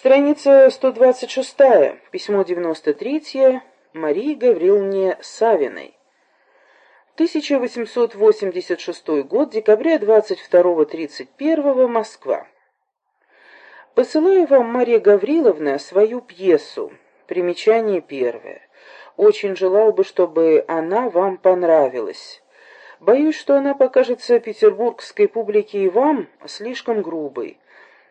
Страница 126, письмо 93 Марии Гавриловне Савиной. 1886 год, декабря 22-31, Москва. Посылаю вам, Мария Гавриловна, свою пьесу. Примечание первое. Очень желал бы, чтобы она вам понравилась. Боюсь, что она покажется петербургской публике и вам слишком грубой.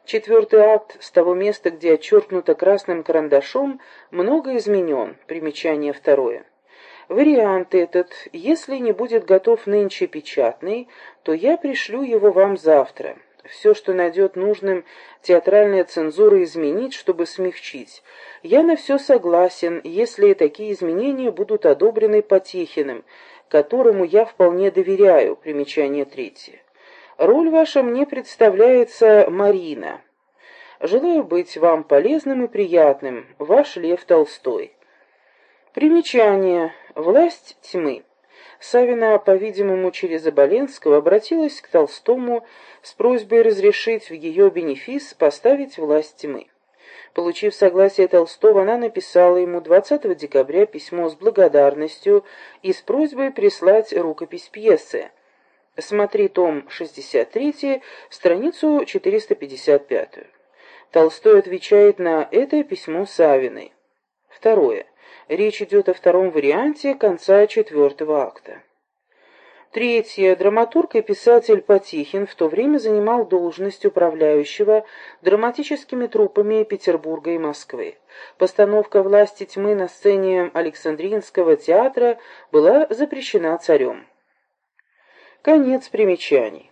Четвертый акт с того места, где отчеркнуто красным карандашом, много изменен. Примечание второе. Вариант этот, если не будет готов нынче печатный, то я пришлю его вам завтра. Все, что найдет нужным театральная цензура изменить, чтобы смягчить. Я на все согласен, если такие изменения будут одобрены Потехиным, которому я вполне доверяю. Примечание третье. Роль ваша мне представляется Марина. Желаю быть вам полезным и приятным. Ваш Лев Толстой. Примечание. Власть тьмы. Савина, по-видимому, через Оболенского обратилась к Толстому с просьбой разрешить в ее бенефис поставить власть тьмы. Получив согласие Толстого, она написала ему 20 декабря письмо с благодарностью и с просьбой прислать рукопись пьесы. Смотри том 63, страницу 455. Толстой отвечает на это письмо Савиной. Второе. Речь идет о втором варианте конца четвертого акта. Третье. Драматург и писатель Потихин в то время занимал должность управляющего драматическими труппами Петербурга и Москвы. Постановка «Власти тьмы» на сцене Александринского театра была запрещена царем. Конец примечаний.